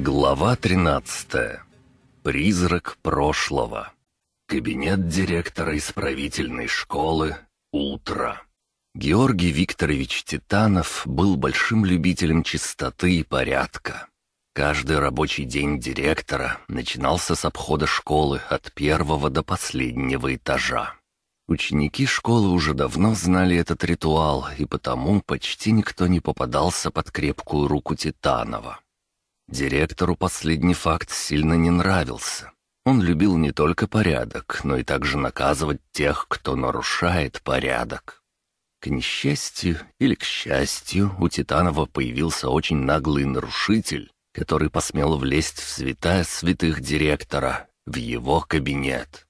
Глава 13. Призрак прошлого. Кабинет директора исправительной школы. Утро. Георгий Викторович Титанов был большим любителем чистоты и порядка. Каждый рабочий день директора начинался с обхода школы от первого до последнего этажа. Ученики школы уже давно знали этот ритуал, и потому почти никто не попадался под крепкую руку Титанова. Директору последний факт сильно не нравился. Он любил не только порядок, но и также наказывать тех, кто нарушает порядок. К несчастью или к счастью, у Титанова появился очень наглый нарушитель, который посмел влезть в святая святых директора, в его кабинет.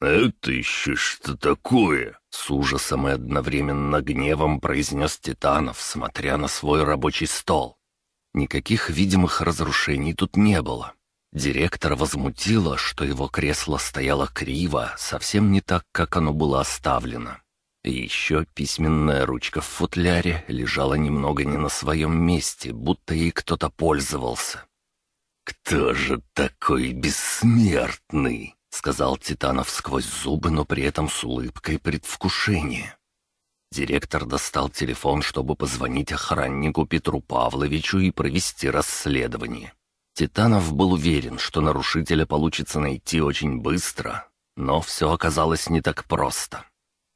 «Это еще что такое?» — с ужасом и одновременно гневом произнес Титанов, смотря на свой рабочий стол. Никаких видимых разрушений тут не было. Директор возмутило, что его кресло стояло криво, совсем не так, как оно было оставлено. И еще письменная ручка в футляре лежала немного не на своем месте, будто ей кто-то пользовался. «Кто же такой бессмертный?» — сказал Титанов сквозь зубы, но при этом с улыбкой предвкушения. Директор достал телефон, чтобы позвонить охраннику Петру Павловичу и провести расследование. Титанов был уверен, что нарушителя получится найти очень быстро, но все оказалось не так просто.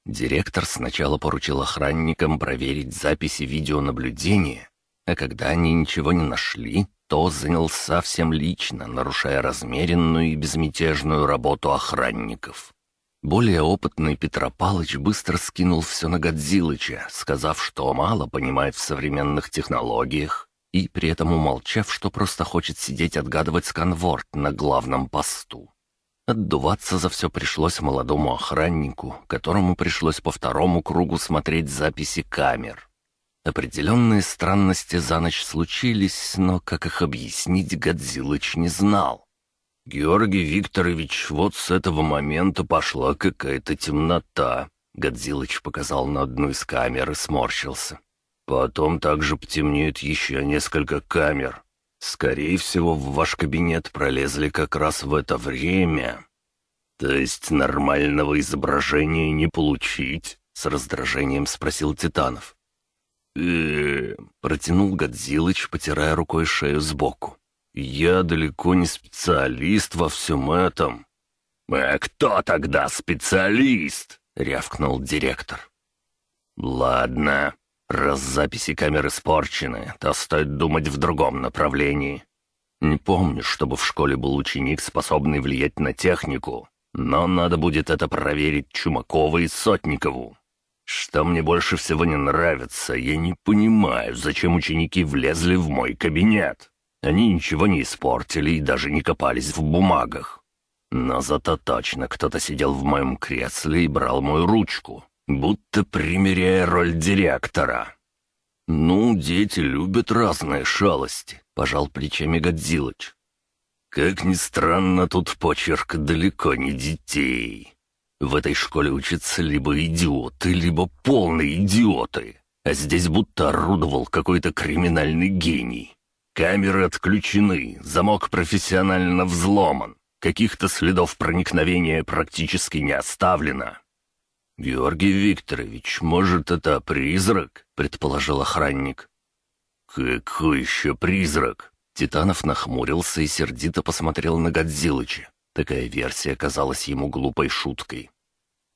Директор сначала поручил охранникам проверить записи видеонаблюдения, а когда они ничего не нашли, то занялся всем лично, нарушая размеренную и безмятежную работу охранников. Более опытный Петропалыч быстро скинул все на Годзилыча, сказав, что мало понимает в современных технологиях, и при этом умолчав, что просто хочет сидеть отгадывать сканворд на главном посту. Отдуваться за все пришлось молодому охраннику, которому пришлось по второму кругу смотреть записи камер. Определенные странности за ночь случились, но как их объяснить Годзилыч не знал. «Георгий Викторович, вот с этого момента пошла какая-то темнота», — Годзилыч показал на одну из камер и сморщился. «Потом также потемнеет еще несколько камер. Скорее всего, в ваш кабинет пролезли как раз в это время. То есть нормального изображения не получить?» — с раздражением спросил Титанов. э протянул Годзилыч, потирая рукой шею сбоку. Я далеко не специалист во всем этом». «А кто тогда специалист?» — рявкнул директор. «Ладно, раз записи камер испорчены, то стоит думать в другом направлении. Не помню, чтобы в школе был ученик, способный влиять на технику, но надо будет это проверить Чумакову и Сотникову. Что мне больше всего не нравится, я не понимаю, зачем ученики влезли в мой кабинет. Они ничего не испортили и даже не копались в бумагах. Но зато точно кто-то сидел в моем кресле и брал мою ручку, будто примеряя роль директора. «Ну, дети любят разные шалости», — пожал плечами Годзилыч. «Как ни странно, тут почерк далеко не детей. В этой школе учатся либо идиоты, либо полные идиоты, а здесь будто орудовал какой-то криминальный гений. Камеры отключены, замок профессионально взломан. Каких-то следов проникновения практически не оставлено. «Георгий Викторович, может, это призрак?» — предположил охранник. «Какой еще призрак?» Титанов нахмурился и сердито посмотрел на Годзилыча. Такая версия казалась ему глупой шуткой.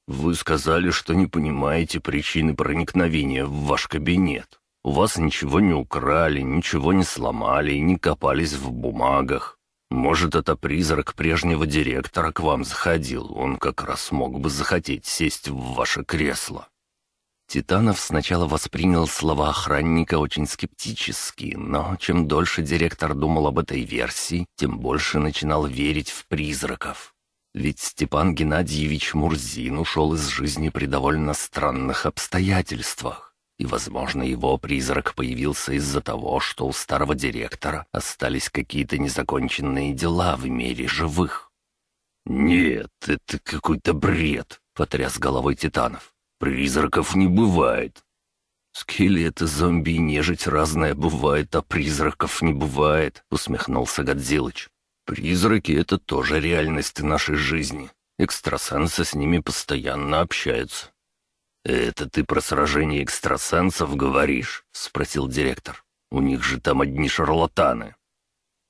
«Вы сказали, что не понимаете причины проникновения в ваш кабинет. У вас ничего не украли, ничего не сломали и не копались в бумагах. Может, это призрак прежнего директора к вам заходил, он как раз мог бы захотеть сесть в ваше кресло». Титанов сначала воспринял слова охранника очень скептически, но чем дольше директор думал об этой версии, тем больше начинал верить в призраков. Ведь Степан Геннадьевич Мурзин ушел из жизни при довольно странных обстоятельствах и, возможно, его призрак появился из-за того, что у старого директора остались какие-то незаконченные дела в мире живых. «Нет, это какой-то бред», — потряс головой Титанов. «Призраков не бывает». «Скелеты, зомби и нежить разное бывает, а призраков не бывает», — усмехнулся Годзилыч. «Призраки — это тоже реальность нашей жизни. Экстрасенсы с ними постоянно общаются». «Это ты про сражение экстрасенсов говоришь?» — спросил директор. «У них же там одни шарлатаны».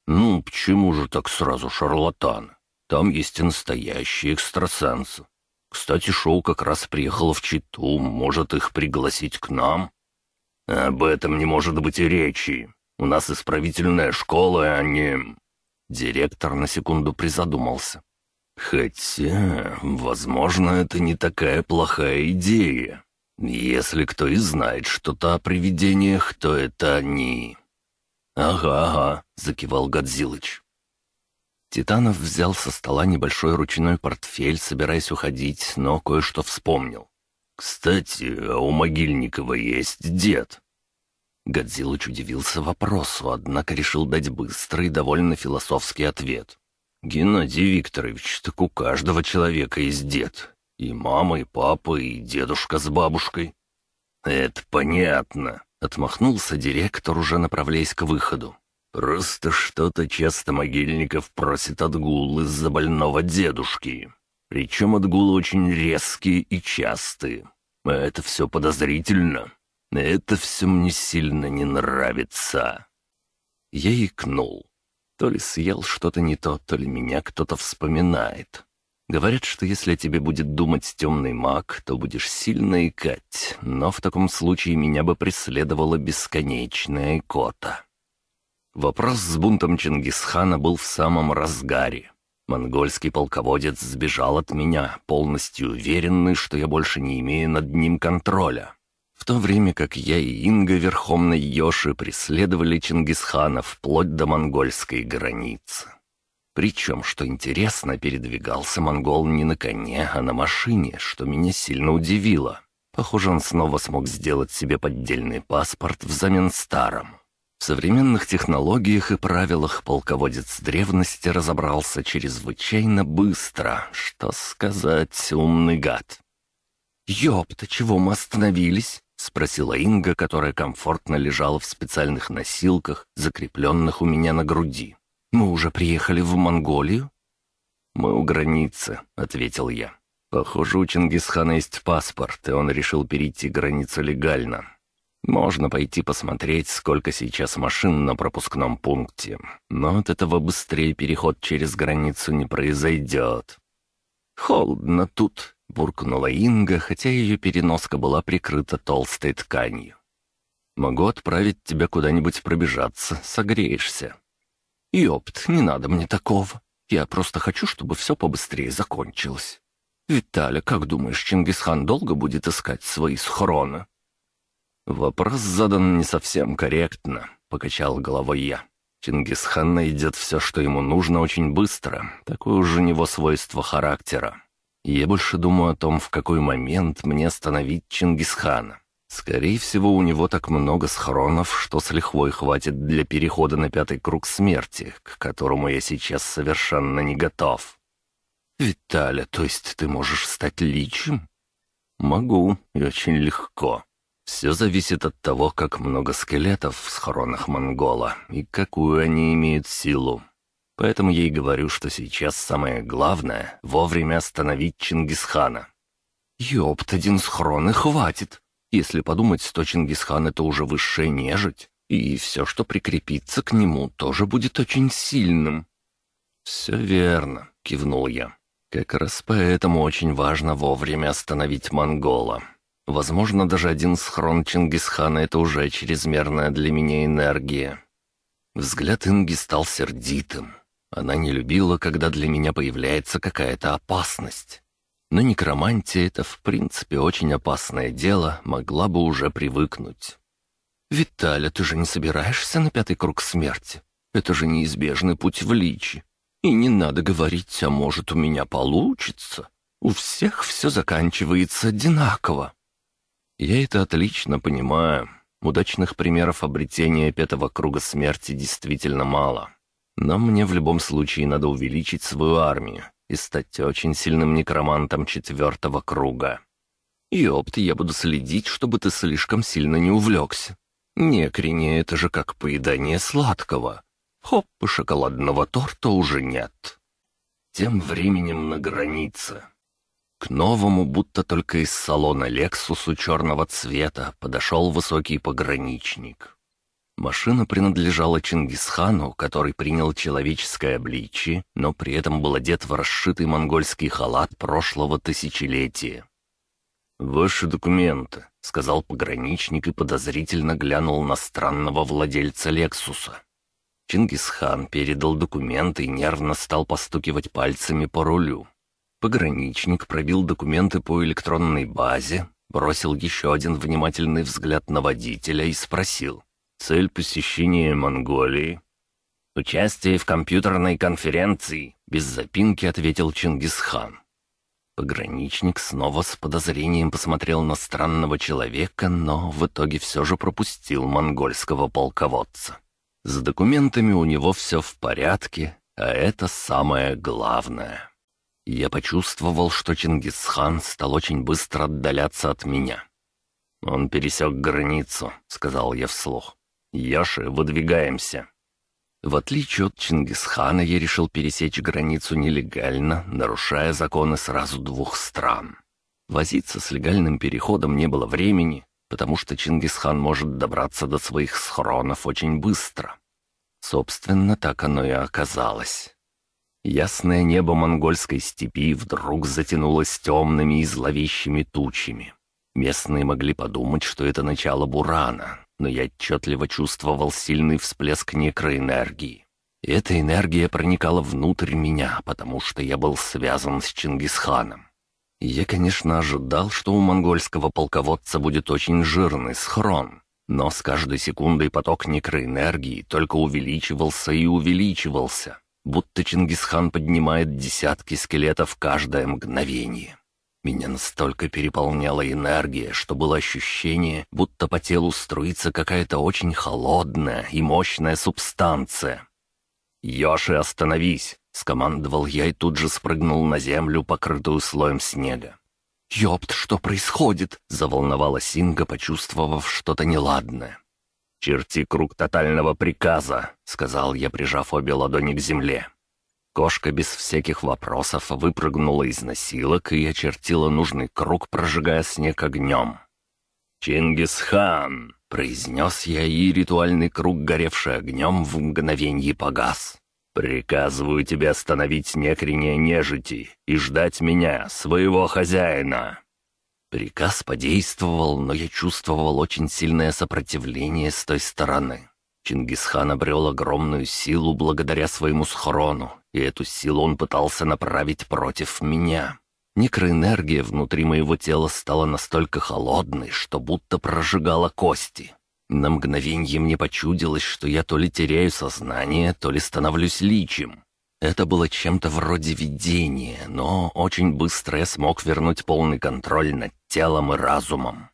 «Ну, почему же так сразу шарлатаны? Там есть настоящие экстрасенсы. Кстати, шоу как раз приехало в Читу, может их пригласить к нам?» «Об этом не может быть и речи. У нас исправительная школа, а не...» Директор на секунду призадумался. «Хотя, возможно, это не такая плохая идея. Если кто и знает что-то о привидениях, то это они». «Ага, ага», — закивал Годзилыч. Титанов взял со стола небольшой ручной портфель, собираясь уходить, но кое-что вспомнил. «Кстати, а у Могильникова есть дед?» Годзилыч удивился вопросу, однако решил дать быстрый довольно философский ответ. «Геннадий Викторович, так у каждого человека есть дед. И мама, и папа, и дедушка с бабушкой». «Это понятно», — отмахнулся директор, уже направляясь к выходу. «Просто что-то часто Могильников просит отгул из-за больного дедушки. Причем отгулы очень резкие и частые. Это все подозрительно. Это все мне сильно не нравится». Я икнул. То ли съел что-то не то, то ли меня кто-то вспоминает. Говорят, что если тебе будет думать темный маг, то будешь сильно икать, но в таком случае меня бы преследовала бесконечная икота. Вопрос с бунтом Чингисхана был в самом разгаре. Монгольский полководец сбежал от меня, полностью уверенный, что я больше не имею над ним контроля в то время как я и Инга верхом на Йоши преследовали Чингисхана вплоть до монгольской границы. Причем, что интересно, передвигался монгол не на коне, а на машине, что меня сильно удивило. Похоже, он снова смог сделать себе поддельный паспорт взамен старому. В современных технологиях и правилах полководец древности разобрался чрезвычайно быстро, что сказать, умный гад. «Ёпта, чего мы остановились?» — спросила Инга, которая комфортно лежала в специальных носилках, закрепленных у меня на груди. «Мы уже приехали в Монголию?» «Мы у границы», — ответил я. «Похоже, у Чингисхана есть паспорт, и он решил перейти границу легально. Можно пойти посмотреть, сколько сейчас машин на пропускном пункте, но от этого быстрее переход через границу не произойдет». «Холодно тут», буркнула Инга, хотя ее переноска была прикрыта толстой тканью. «Могу отправить тебя куда-нибудь пробежаться, согреешься». «Ёпт, не надо мне такого. Я просто хочу, чтобы все побыстрее закончилось. Виталя, как думаешь, Чингисхан долго будет искать свои схроны?» «Вопрос задан не совсем корректно», — покачал головой я. Чингисхан найдет все, что ему нужно, очень быстро. Такое уже у него свойство характера. Я больше думаю о том, в какой момент мне остановить Чингисхана. Скорее всего, у него так много схронов, что с лихвой хватит для перехода на пятый круг смерти, к которому я сейчас совершенно не готов. «Виталя, то есть ты можешь стать личем?» «Могу, и очень легко. Все зависит от того, как много скелетов в схронах Монгола и какую они имеют силу. Поэтому я и говорю, что сейчас самое главное — вовремя остановить Чингисхана. Ёпт, один схрон и хватит. Если подумать, то Чингисхан — это уже высшая нежить, и все, что прикрепится к нему, тоже будет очень сильным. «Все верно», — кивнул я. «Как раз поэтому очень важно вовремя остановить монгола. Возможно, даже один схрон Чингисхана — это уже чрезмерная для меня энергия». Взгляд Инги стал сердитым. Она не любила, когда для меня появляется какая-то опасность. Но некромантия — это, в принципе, очень опасное дело, могла бы уже привыкнуть. «Виталя, ты же не собираешься на пятый круг смерти? Это же неизбежный путь в личи. И не надо говорить, а может, у меня получится. У всех все заканчивается одинаково». Я это отлично понимаю. Удачных примеров обретения пятого круга смерти действительно мало. Но мне в любом случае надо увеличить свою армию и стать очень сильным некромантом четвертого круга. «Ёпт, я буду следить, чтобы ты слишком сильно не увлекся. Некрине это же как поедание сладкого. Хоп, и шоколадного торта уже нет». Тем временем на границе. К новому, будто только из салона «Лексусу» черного цвета, подошел высокий пограничник. Машина принадлежала Чингисхану, который принял человеческое обличие, но при этом был одет в расшитый монгольский халат прошлого тысячелетия. «Ваши документы», — сказал пограничник и подозрительно глянул на странного владельца «Лексуса». Чингисхан передал документы и нервно стал постукивать пальцами по рулю. Пограничник пробил документы по электронной базе, бросил еще один внимательный взгляд на водителя и спросил. Цель посещения Монголии. «Участие в компьютерной конференции», — без запинки ответил Чингисхан. Пограничник снова с подозрением посмотрел на странного человека, но в итоге все же пропустил монгольского полководца. С документами у него все в порядке, а это самое главное. Я почувствовал, что Чингисхан стал очень быстро отдаляться от меня. «Он пересек границу», — сказал я вслух. «Яши, выдвигаемся». В отличие от Чингисхана, я решил пересечь границу нелегально, нарушая законы сразу двух стран. Возиться с легальным переходом не было времени, потому что Чингисхан может добраться до своих схронов очень быстро. Собственно, так оно и оказалось. Ясное небо монгольской степи вдруг затянулось темными и зловещими тучами. Местные могли подумать, что это начало бурана, но я отчетливо чувствовал сильный всплеск некроэнергии. Эта энергия проникала внутрь меня, потому что я был связан с Чингисханом. я, конечно, ожидал, что у монгольского полководца будет очень жирный схрон, но с каждой секундой поток некроэнергии только увеличивался и увеличивался, будто Чингисхан поднимает десятки скелетов каждое мгновение. Меня настолько переполняла энергия, что было ощущение, будто по телу струится какая-то очень холодная и мощная субстанция. «Йоши, остановись!» — скомандовал я и тут же спрыгнул на землю, покрытую слоем снега. «Ёпт, что происходит?» — заволновалась Инга, почувствовав что-то неладное. «Черти круг тотального приказа», — сказал я, прижав обе ладони к земле. Кошка без всяких вопросов выпрыгнула из носилок и очертила нужный круг, прожигая снег огнем. «Чингисхан!» — произнес я, и ритуальный круг, горевший огнем, в мгновенье погас. «Приказываю тебе остановить некрение нежити и ждать меня, своего хозяина!» Приказ подействовал, но я чувствовал очень сильное сопротивление с той стороны. Чингисхан обрел огромную силу благодаря своему схрону, и эту силу он пытался направить против меня. Некроэнергия внутри моего тела стала настолько холодной, что будто прожигала кости. На мгновенье мне почудилось, что я то ли теряю сознание, то ли становлюсь личем. Это было чем-то вроде видения, но очень быстро я смог вернуть полный контроль над телом и разумом.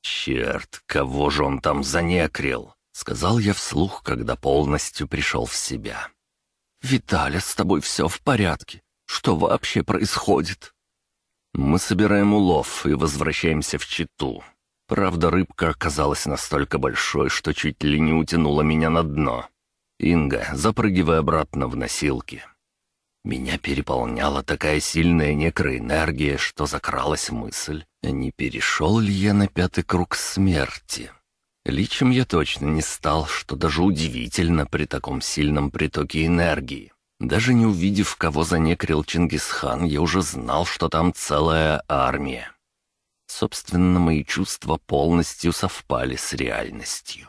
«Черт, кого же он там занекрил?» — сказал я вслух, когда полностью пришел в себя. «Виталя, с тобой все в порядке. Что вообще происходит?» «Мы собираем улов и возвращаемся в Читу. Правда, рыбка оказалась настолько большой, что чуть ли не утянула меня на дно. Инга, запрыгивай обратно в носилки». Меня переполняла такая сильная некроэнергия, что закралась мысль, не перешел ли я на пятый круг смерти. Личем я точно не стал, что даже удивительно при таком сильном притоке энергии. Даже не увидев, кого занекрил Чингисхан, я уже знал, что там целая армия. Собственно, мои чувства полностью совпали с реальностью.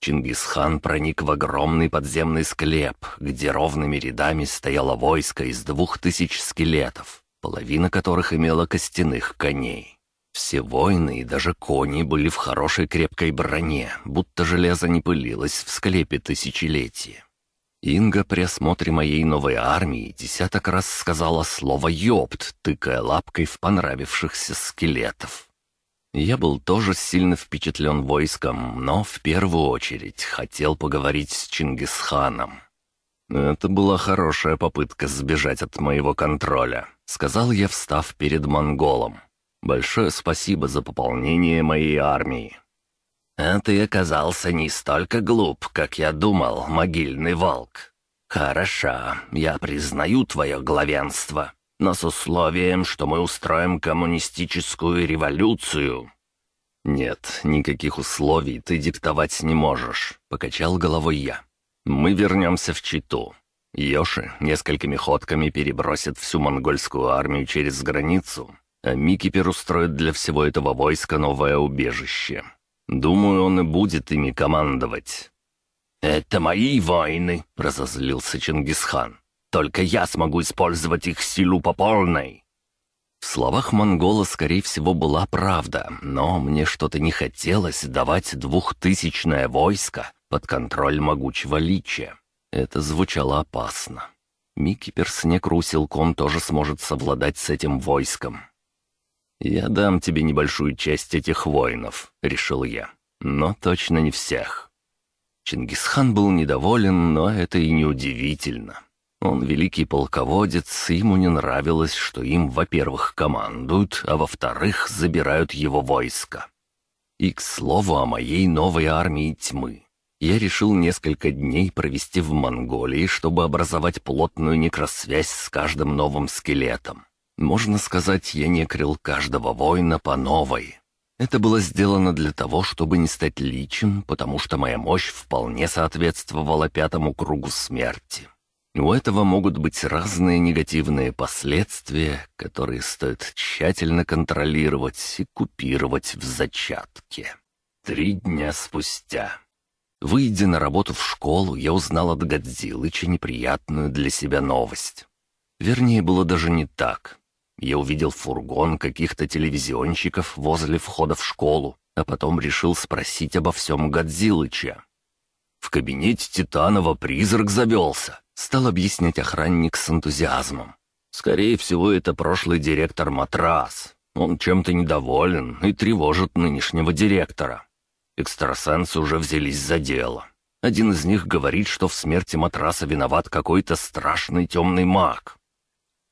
Чингисхан проник в огромный подземный склеп, где ровными рядами стояло войско из двух тысяч скелетов, половина которых имела костяных коней. Все воины и даже кони были в хорошей крепкой броне, будто железо не пылилось в склепе тысячелетия. Инга при осмотре моей новой армии десяток раз сказала слово «ёпт», тыкая лапкой в понравившихся скелетов. Я был тоже сильно впечатлен войском, но в первую очередь хотел поговорить с Чингисханом. «Это была хорошая попытка сбежать от моего контроля», — сказал я, встав перед монголом. Большое спасибо за пополнение моей армии». «А ты оказался не столько глуп, как я думал, могильный волк. Хорошо, я признаю твое главенство, но с условием, что мы устроим коммунистическую революцию». «Нет, никаких условий ты диктовать не можешь», — покачал головой я. «Мы вернемся в Читу. Йоши несколькими ходками перебросит всю монгольскую армию через границу, а Микипер устроит для всего этого войска новое убежище. Думаю, он и будет ими командовать». «Это мои войны», — разозлился Чингисхан. «Только я смогу использовать их силу по полной». В словах монгола, скорее всего, была правда, но мне что-то не хотелось давать двухтысячное войско под контроль могучего личия. Это звучало опасно. Микки Перснек силком тоже сможет совладать с этим войском. «Я дам тебе небольшую часть этих воинов», — решил я. «Но точно не всех». Чингисхан был недоволен, но это и не удивительно. Он великий полководец, и ему не нравилось, что им, во-первых, командуют, а во-вторых, забирают его войско. И, к слову, о моей новой армии тьмы. Я решил несколько дней провести в Монголии, чтобы образовать плотную некросвязь с каждым новым скелетом. Можно сказать, я некрил каждого воина по новой. Это было сделано для того, чтобы не стать личем, потому что моя мощь вполне соответствовала пятому кругу смерти. У этого могут быть разные негативные последствия, которые стоит тщательно контролировать и купировать в зачатке. Три дня спустя. Выйдя на работу в школу, я узнал от Годзилыча неприятную для себя новость. Вернее, было даже не так. Я увидел фургон каких-то телевизионщиков возле входа в школу, а потом решил спросить обо всем Годзилыча. «В кабинете Титанова призрак завелся», — стал объяснять охранник с энтузиазмом. «Скорее всего, это прошлый директор Матрас. Он чем-то недоволен и тревожит нынешнего директора. Экстрасенсы уже взялись за дело. Один из них говорит, что в смерти Матраса виноват какой-то страшный темный маг.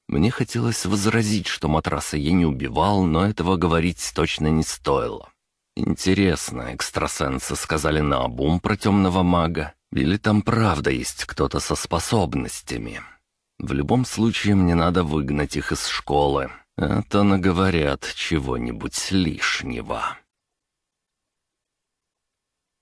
Мне хотелось возразить, что матраса я не убивал, но этого говорить точно не стоило. Интересно, экстрасенсы сказали на обум про темного мага? Или там правда есть кто-то со способностями? В любом случае мне надо выгнать их из школы, а то наговорят чего-нибудь лишнего.